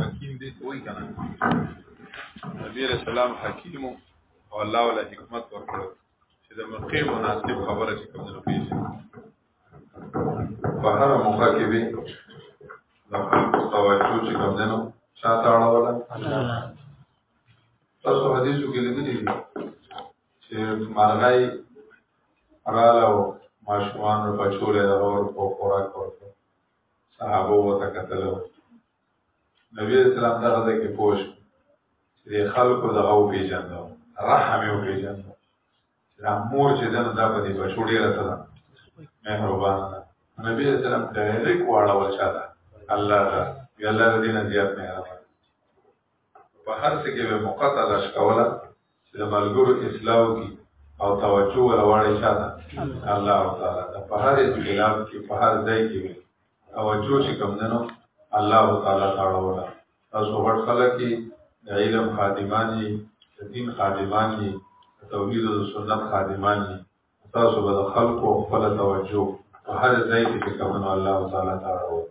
حکیم دې کوی کنه نبی رسول الله حکیم او الله ولا حکمت ورکړو چې د موقع مناسب خبره چې کوم نه پیښ په هر موقع کې به د خلکو توجه چې کوم نه شاته اړه ولا تاسو حدیثو کې لیدلی چې مرغۍ راله او ماشومان او بچول د اور په خوراک ورته صحابه وته کتل نبی اسلام دغه د کې پوښ چې خلکو دغه او پیژندو رحم یې پیژندو دا مور چې دنه دا په دې بچو ډیره څه ده مهربان ده نبی اسلام ډایرک واړه وچا ده الله ده یا الله دې نه زیات مهربان په هر څه کې به مقطع لش کوله چې د ملګرو اصلاح وکړي او توجه ورواړي شاته الله تعالی ته په هر اختلاف کې په هر ځای کې وي توجه چې کوم دنو الله تعالی ته وروړه تاسو غټ خلک دي د علم خادمان دي د دین خادمان دي د توحید او سنت خادمان دي تاسو به د خلکو خپل توجه په هر ځای کې کوم الله تعالی ته وروړه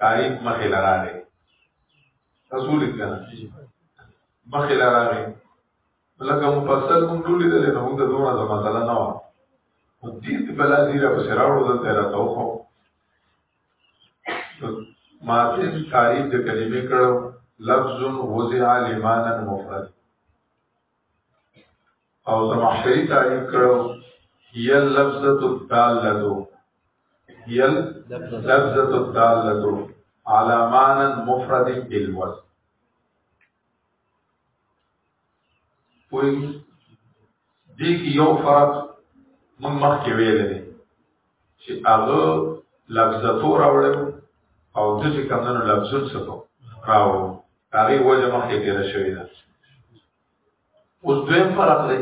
تعریف مخې لراله رسول کنه مخې لراله لکه مفصل مونږ ټول دې نه مونږ ته دوه ځما تعالی نه و او دې ته بل دې را پسې راوړو د تیرا توخو ما دې تعریف د کلمې کړو لفظ وضع لمانا مفرد او زمحشی تعریف کړو هي لفظه الدالتو هي لفظه الدالتو على معنى مفرد بالوزن وي دې کې یو فرق مونږ مخکې ویل دي چې هغه لفظ تو راوړل او د چې کمنو لفظون سکو راو هغه وجه مخکې تیر شوی دا اوس دویم فرق دی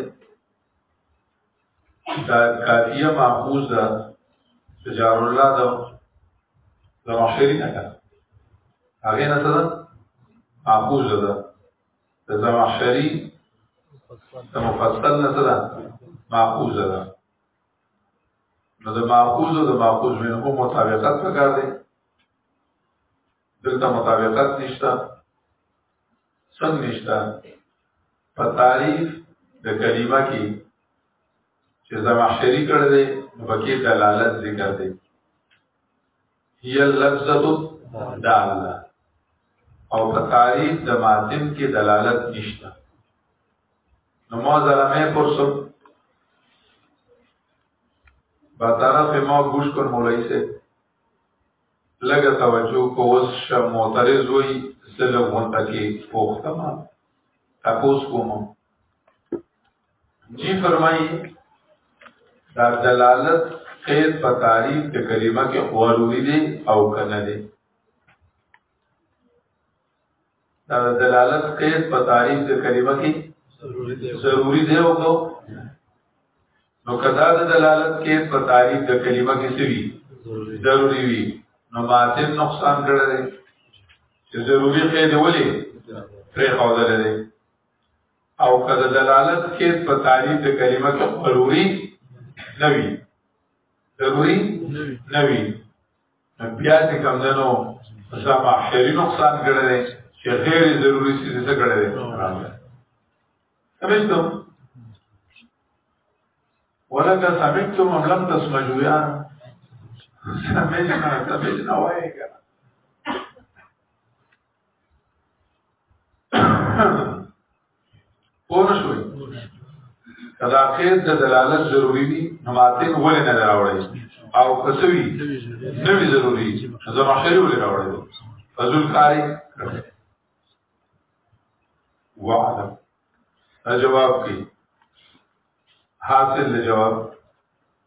دا کافیه معقوز ده تجار الله ده د محشری نه کړه هغه نه سره معقوز ده د زمحشری د مفصل نه سره معقوز ده نو د ماخوذ او د ماخوذ منه مطابقت پکار دی دلته مطابقت نشته څنګه نشته په تعریف د کلمه کې چې زمحشری کړی دی نو پکې دلالت ذکر دی هي اللفظه داله او په تعریف د ماتم کې دلالت نشته نو ما زره مې پرسو با طرف ما گوش کن مولای سے لگا توجه کو اس شا معترض ہوئی سلو منتکی پوختما تپوس کومو جی فرمایي دا دلالت قید په تعریف د کلمه کې ضروري دي او کنه دي دا دلالت قید په تعریف د کلمه کې ضروري دي او کو نو کدا د دلالت قید په تعریف د کلمه کې سوي ضروري وي نو ماتن نقصان کړی دی چې ضروري قید ولې پرې خو دلته او که د دلالت کې په تعریف د کلمه کې ضروري نه وي ضروري نه وي بیا چې کوم دنو زما شری نقصان کړی دی چې غیر ضروري څه څه کړی دی سمجھتو ولکه سمجھتو مملم تسمجو یا سمجھنا سمجھنا وایي پوه شوي کدا خیر د دلالت ضروری دي نو ماتن ولې نه راوړي او کسوي نوی ضروری زما خیر ولې راوړي فضل کاری وعلم جواب کی حاصل جواب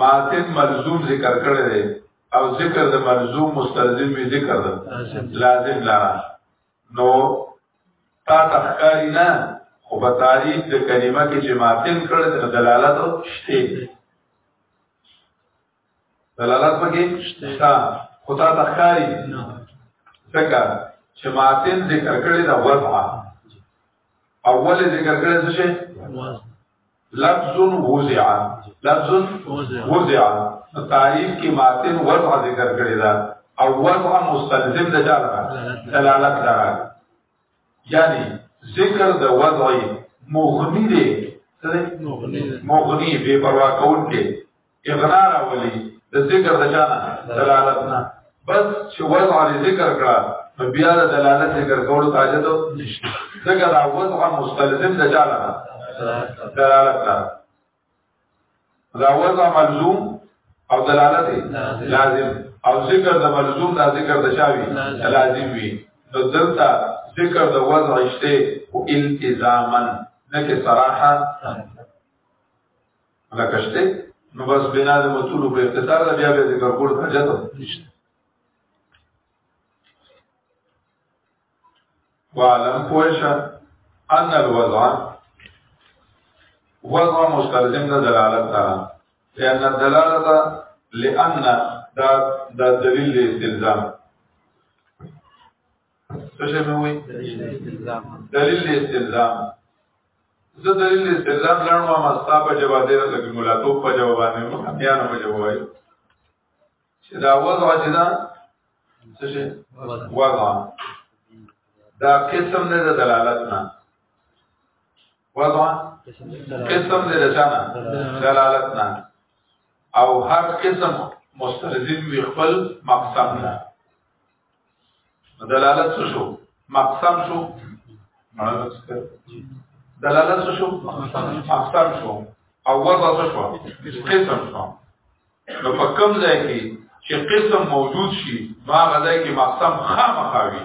ماتن ملزوم ذکر کړی دی او ذکر د ملزوم مستلزم وی ذکر ده لازم لا نو تا تخکاری نه خو په تاریخ د کلمه کې چې ماتن کړی د دلالت شته دلالت پکې شته خو تا تخکاری نه ځکه چې ماتن ذکر کړی دا وضع اول ذکر کړی څه شي لفظ وزع لفظ وزع تعریف کې ماتن وضع ذکر کړی دا او وضع مستلزم د جاله دلالت لري یعنی ذکر د وضع مغنی دی مغنی بے پروا کون کې اغنا راولي د ذکر د چانه دلالت نه بس چې وضع لري ذکر کړه نو بیا د دلالت ذکر کولو ته اجازه نشته ځکه دا وضع مستلزم د چانه دلالت نه دا وضع ملزوم او دلالت لازم او ذکر د ملزوم دا ذکر د شاوی لازم وي نو دلته ذکر د وضع شته او التزاما نه کې صراحه لکشته نو بس بنا د متونو په اختصار د بیا بیا ذکر کول ته جاتو نشته وعلم پوښه ان الوضع وضع مستلزم د دلالت ته لأن الدلالت لأن دا دا دلیل د استلزام څه شي مې وي دلیل د استلزام زه دلیل استدلال لړم ما ستا په جواب دی لکه مولا تو په جواب باندې مو بیا نه په جواب وایي چې دا وضع چې دا څه شي وضع دا قسم نه د دلالت نه وضع قسم نه د چانه دلالت نه او هر قسم مستلزم وي خپل مقصد نه دلالت څه شو مقسم شو دلالت څه شو مقسم شو او وضع څه شو قسم شو نو په کوم ځای کې چې قسم موجود شي ما غځای کې مقسم خامخاوي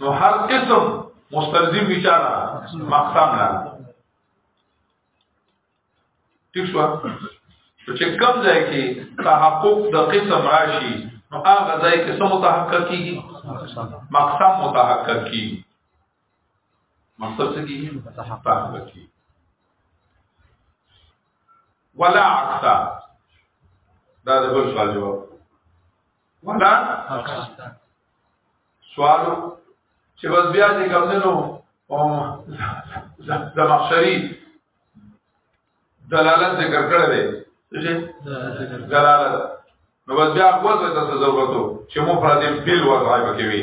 نو هر اسم مستلزم بچاره مقسم نه ٹھیک شو چې کم ځای کې تحقق د قسم راشي نو هغه ځای کې سم متحقق کیږي مقسم متحقق کیږي مقصد څه کیږي متحقق کیږي ولا عکس دا د بل سوال جواب ولا پاکستان سوال چې بس بیا دې کوم نه نو او زمخشری دلالت ذکر کړی دی چې دلالت نو بس بیا خپل ته ضرورت چې مو پر دې بل وضعای پکې وي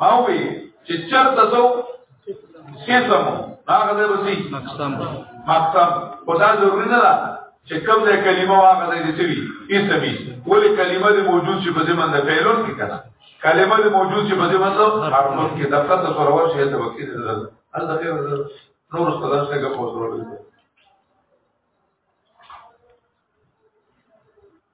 ما وی چې چرته زو قسم هغه دی رسی مقسم مقسم خدا ضروري نه ده چې کوم ځای کلمه هغه دی چې وی اسمي ولې کلمه دې موجود شي په ځمن د فعلون کې کنه کلمه دې موجود شي په ځمن د حرفون کې د فتح سرور شي ته وکیل ده هل د خیر نور څه ده څنګه پوسره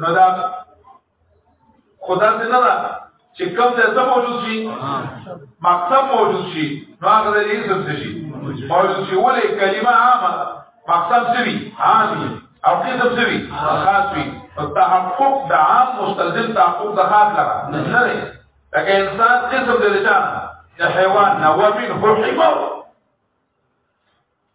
نو دا خدا دې نه ده چې کوم ځای ته موجود شي مقصد موجود شي نو هغه د اسم څه شي موجود شي ولې کلمه عامه مقصد څه وي عام وي او قسم څه وي خاص وي او تحقق د عام مستلزم تحقق د خاص لره نه لري لکه انسان قسم د لچا د حیوان نو ومن هو حمار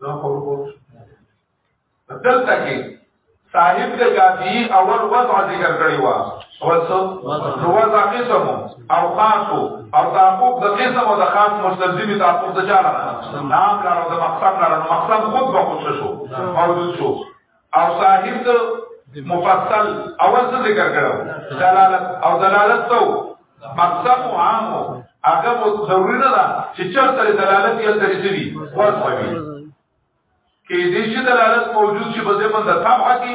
دا خبره دلته کې صاحب د کافی اول وضع ذکر کړی و وسو وضع قسم او خاص او تعقوب د قسم او د خاص مستلزم تعقوب د چاره نام لرو د مقصد لرو مقصد خود به خود شو موجود شو او صاحب د مفصل اول څه ذکر کړو دلالت او دلالت تو مقصد عام هغه مو ضروري نه ده چې چرته دلالت یې ترې سوي ورسوي کې دې چې دلالت موجود شي په ځمن د تابع کې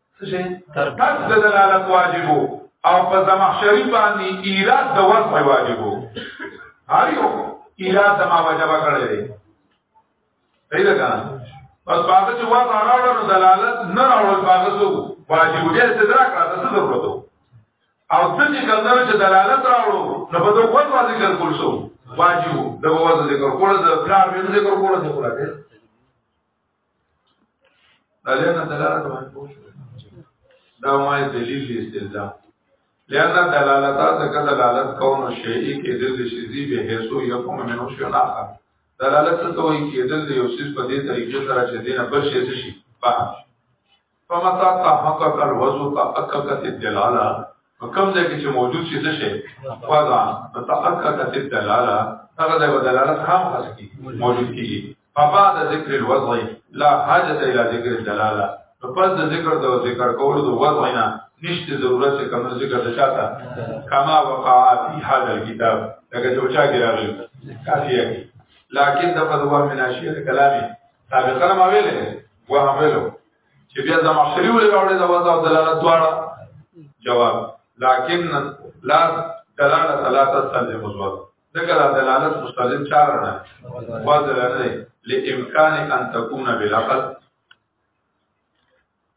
څه شي ترتک د دلالت واجبو او په زمخشری باندې ایراد د وصف واجبو هر یو ایراد د ما وجبه کړی دی صحیح ده کنه پس باندې چې واسه راوړل نو دلالت نه راوړل باندې سو واجب دې استدراک را څه ضرورت او څه چې کله چې دلالت راوړو نو په دوه وخت باندې ذکر کول سو واجب د وځ ذکر کول د پلان ذکر کول ذکر کول لأن دلالة محبوش دا ما دلیل استدلال لأن دلالة ذکر دلالت کون الشیئی که دل شیزی به حیثو یکم منو شیون آخر دلالت څه ته وایي چې دل یو سیس په دې طریقې سره چې دینه بل شي شي فهم فمتا تحقق الوضو تحققت الدلاله کوم ځای کې چې موجود شي څه شي فضا تحققت الدلاله هغه د دلالت هم حس کی موجود کیږي فبعد ذکر الوضع لا حاجت الى ذکر الدلاله پس د ذکر د ذکر کولو د وضع نه نشته ضرورت چې کوم ذکر د شاته کما وقع فی هذا الكتاب لکه چې وچا کې راغلی کافیه لكن دفع دوام من اشياء كلامي سابقا ما ویلې و هم ویلو چې بیا زما شری ولې راوړې دا وځه او دلالت دواړه جواب لكن لا دلالت لا تسلم الزوال ذکر دلالت مستلزم چار نه واځل نه لامکان ان تكون بالعقل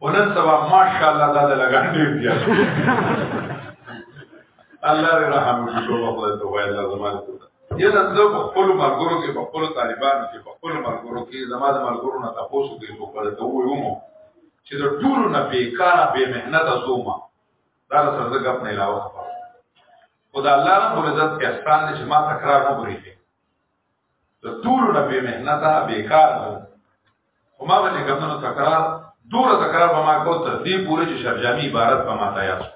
ونن سبا ماشاءالله دا د لګان ډیر دی الله دې رحم وکړي ټول خدای ته وایي الله زمانه یو د زه په خپل مرګورو کې په خپل طالبانو کې په خپل مرګورو کې زما د مرګورو نه تاسو کې په خپل ته وایوم چې د ټول نه بیکار به مهنت زوما دا سره د غپ نه علاوه خدا الله رب العزت احسان دې چې ما تکرار نه کوي د ټول نه به مهنته به کار وو خو ما چې کومو تکرار دور تکرار به ما کو تر دې پورې چې شرجامي عبارت په ما تیار شو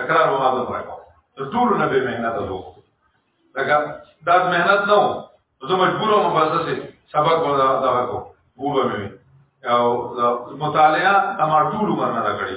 تکرار به ما دور راکو د ټول نه به مهنته وو دا دا مهنت نه وو زه مجبور وم بس سه سبق ولا دا کو وو به مې او مطالعه تمام ټول عمر نه کړی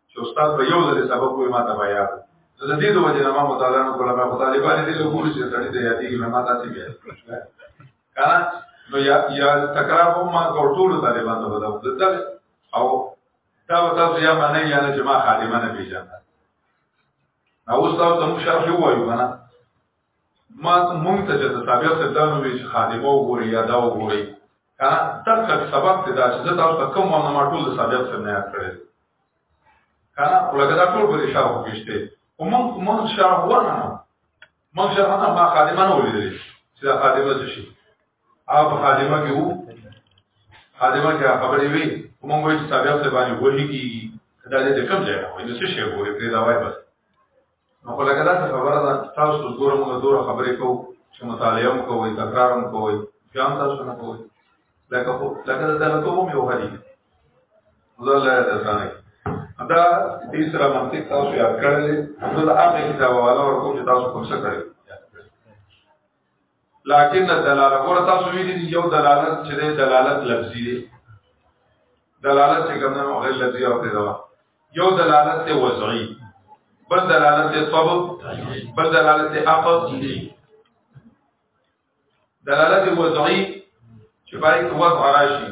چې استاد به یو ځل سبق وي ما ته بیا یاد نو د دې د وجه نه ما مطالعه نه کوله ما طالبان دې له ګوري چې سړی ته یادېږي ما ما تاسو بیا کنه نو یا یا تکرار هم ما ټول طالبان ته بدو دتل او دا تاسو یا معنی یا نه چې ما خادمانه پیژنم نو اوس تاسو ته مو شرح وایو کنه ما مونږ ته چې د تابع څخه دا نو وی چې خادمه وګوري یا دا وګوري کنه دغه سبب ته دا چې تاسو ته کوم نه ما ټول د تابع څخه نه یاد کړی کنه ولګه دا ټول به شاو کېشته او مونږ مونږ شاو ورنه مونږ شاو نه ما خادمه نه ولیدل چې دا خادمه څه شي هغه خادمه کې وو خادمه کې خبرې وی مونږ وایي چې تابع څخه باندې وحي کیږي دا دې کوم ځای نه وایي نو څه شی وګوري پرې دا وایي بس نو خو لګا څه خبره ده تاسو ګوره موږ دور خبرې کوو چې مطالعه مو کوئ تکرار مو کوئ ځان تاسو نه کوئ لکه خو لکه دا له کوم یو هدي دا له ځانه دا دې سره منطق تاسو یاد کړل نو دا هغه کتاب والا ورکو چې تاسو کوم څه کړی لكن الدلاله ګور تاسو ویلي دي یو دلالت چې دلالت لفظي دی دلالت چې کوم نه غیر لفظي او دلالت یو دلالت ته وضعي بل دلالت ته طبع بل دلالت ته عقل دلالت وضعي چې باید وضع راشي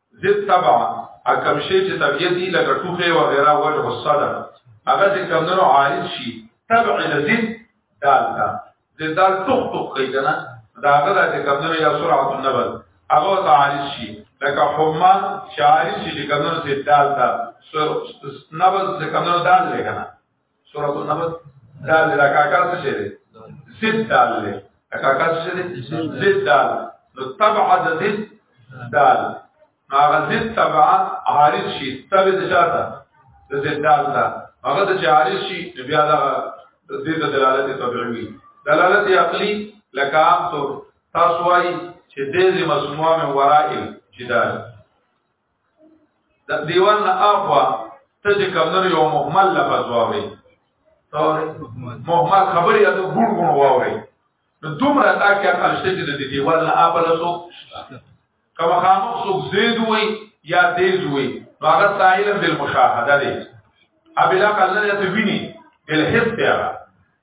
ذل تبع اکم شی چې طبيعتي لکه ټوخه او غیره وجه الصدر هغه چې کمنو عارض شي تبع لذل دال دا ذل دال ټوخ ټوخ کوي کنه دا هغه چې کمنو یا سرعت النبل هغه ته عارض شي لکه حما شعاری شي چې کمنو ذل دال دا سر نبل چې کمنو دال لګنه سورۃ النمل دال دا کاکا څه شي دی زد دال دی کاکا څه شي دی زد دال نو تبع د زد دال هغه زد تبع عارض شي تبع د شاته د زد دال دا هغه د عارض شي بیا دا د دې دلالت طبيعي دلالت عقلي لکه عام طور تاسو وايي چې دې مسموعه من ورائل جدال د دیوان نه اخوا ته چې کمنو یو محمل لفظ واوري محمل خبرې د ګون ګون واوري نو دومره تا کې عقل شته چې د دیوان نه اخوا له څوک کما خامخ څوک زید وي یا تیز وي نو هغه سائل بالمشاهده دی ابلا کله ته ویني الحس بیا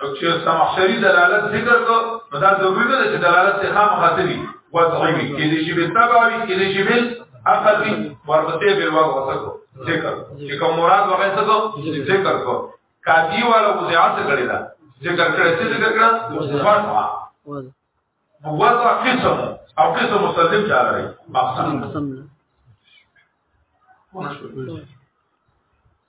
نو چې سمخشري دلالت ذکر کو نو دا ضروري نه ده چې دلالت ته خام خاطري وضعي وي کې دې شي به تبع وي کې دې شي به اخر وي ورپسې به واغ وسکو ذکر چې کوم مراد وغه سکو ذکر کو کافي والا وضعات کړی دا ذکر کړی چې ذکر کړه وضع وضع قسم او قسم مستلزم چا لري مقصد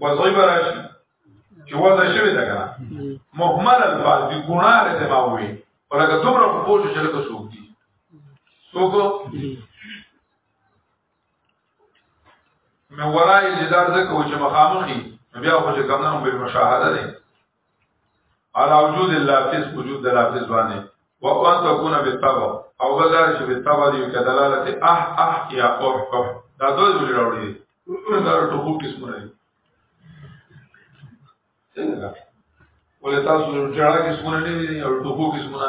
وځوي براشي چې وځه شوی دا کنه مهمل الفاظ دي ګناه له سما وي ولکه دومره په پوه شو چې لکه څوک دي څوک مې ورای جدار زکه و چې مخامخي بیا خو چې کمنه به مشاهده ده على وجود اللافظ وجود اللافظ باندې وقوان تكون بالطبع او بذار چې بالطبع دی کدلاله اح اح یا اح اح دا دوه جوړ راوړي دا ټکو قسمونه دي څنګه ولې تاسو جوړه قسمونه نه دي او ټکو قسمونه